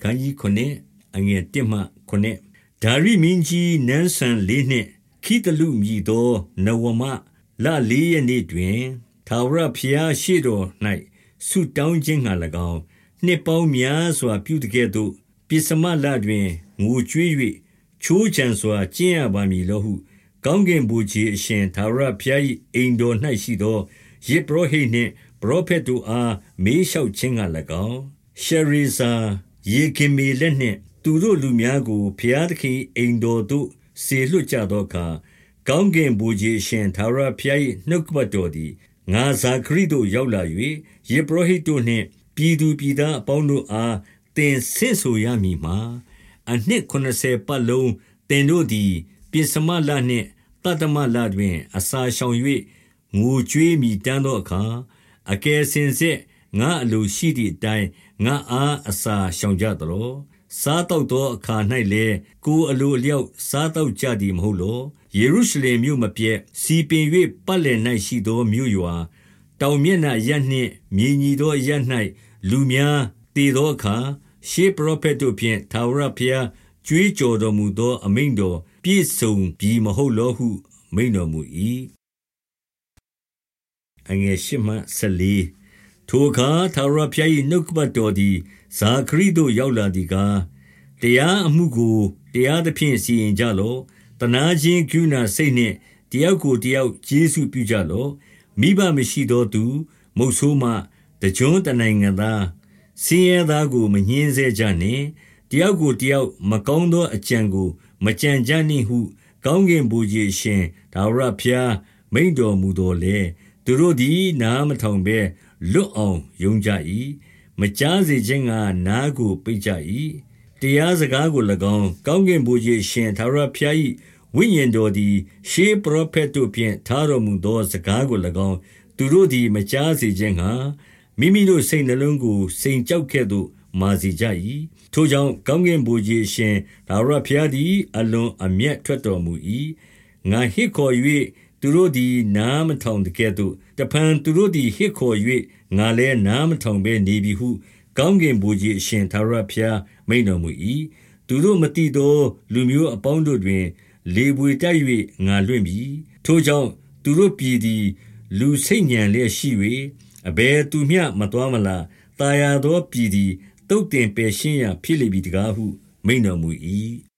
ခန်းကြီး9အငယ်1မှ9ဒါရိမင်းကြီးနန်းဆန်လေးနှင့်ခိတလူမြည်သောနဝမလလေးရနေ့တွင်သာဝရဖျားရှိတော်၌ဆုတောင်းခြင်းငှာ၎င်းနှစ်ပေါင်းများစွာပြုတကဲ့သို့ပိစမလတွင်ငိုကြွေး၍ချိုးချံစွာကျင့်ရပါမည်လောဟု ကောင်းကင်ဘုရားအရှင်သာရဖျား၏အိမ်တော်၌ရှိသောယေဘရဟိနှင့်ပရောဖက်တို့အားမေးလျှောက်ခြင်းငှာ၎င်းရှရေဇာ ယေခင်မေလက်နှင့် သူတို့လူများကိုဖျားသခင်အိမ်တော်သို့ဆေလွတ်ကြသောအခါ ကောင်းကင်ဘုရားရှင်သာရဖျား၏နှုတ်ကပတ်တော်သည် ငါဇာခရီတို့ ရောက်လာ၍ယေဘရဟိတို့နှင့် ပြည်သူပြည်သားအပေါင်းတို့အား သင်ဆင့်ဆိုရမည်မှာ အနှစ်80ပတ်လုံး သင်တို့သည်ပိစမလနှင့်တတမလတွင် အစာရှောင်၍ငိုကြွေးမိတမ်းသောအခါ အကယ်စင်စစ် ငါအလိုရှိသည့်အတိုင်းငါအားအစာရှောင်ကြသလောစားတော့သောအခါ၌လည်းကိုအလိုအလျောက်စားတော့ကြသည်မဟုတ်လောယေရုရှလင်မြို့မပြည့်စီပင်၍ပတ်လည်၌ရှိသောမြို့ရွာတောင်မျက်နှာရပ်နှင့်မြေညီသောရပ်၌လူများတည်သောအခါရှေးပရောဖက်တို့ဖြင့်သာဝရဘုရားကြွေးကြော်တော်မူသောအမိန့်တော်ပြည့်စုံပြီမဟုတ်လောဟုမိန့်တော်မူ၏အငယ်၈မှ14 ထိုအခါသာဝရဘုရား၏နှုတ်ကပတ်တော်သည် ဇာခရီသို့ ရောက်လာသည်ကား တရားအမှုကို တရားသဖြင့် စီရင်ကြလော့တနာခြင်းကုဏစိတ်နှင့် တယောက်ကိုတယောက် ကျေးဇူးပြုကြလော့ မိဘမရှိသောသူ မုတ်ဆိုးမ တကြွတနိုင်ငံသားစင်းရဲသားကို မညှင်းဆဲကြနှင့် တယောက်ကိုတယောက် မကောင်းသောအကြံကို မကြံကြနှင့်ဟု ကောင်းကင်ဘုရားရှင်ဒါဝရဖျားမိန်တော်မူတော်လေသူတို့သည် နားမထောင်ဘဲ လွတ်အောင်ယုံကြ၏မကြားစေခြင်းကနားကိုပိတ်ကြ၏တရားစကားကို၎င်းကောင်းကင်ဘုရားရှင်သာရဖျား၏ဝိညာဉ်တော်သည် ရှေးပရောဖက်တို့ဖြင့်ထားတော်မူသောစကားကို၎င်းသူတို့သည်မကြားစေခြင်းဟာမိမိတို့စိတ်နှလုံးကိုစိန်ကြောက်ကဲ့သို့မာစီကြ၏ထိုကြောင့်ကောင်းကင်ဘုရားရှင်ဒါဝရဖျားသည် အလွန်အမျက်ထွက်တော်မူ၏ငါဟစ်ခေါ်၍ သူတို့သည် နားမထောင်တကဲ့သို့ တဖန်သူတို့သည် ဟစ်ခေါ်၍ငါလည်း နားမထောင်ဘဲနေပြီဟု ကောင်းကင်ဘုရားရှင်သာရဖျားမိန်တော်မူ၏သူတို့မတိသော လူမျိုးအပေါင်းတို့တွင် လေပွေတိုက်၍ငါလွင့်ပြီ ထိုကြောင့် သူတို့ပြည်သည် လူစိတ်ညံလျက်ရှိ၍အဘယ်သူမျှမတော်မလားတာယာသောပြည်သည်တုတ်တင်ပယ်ရှင်းရာ ဖြစ်လိမ့်မည်တကားဟု မိန်တော်မူ၏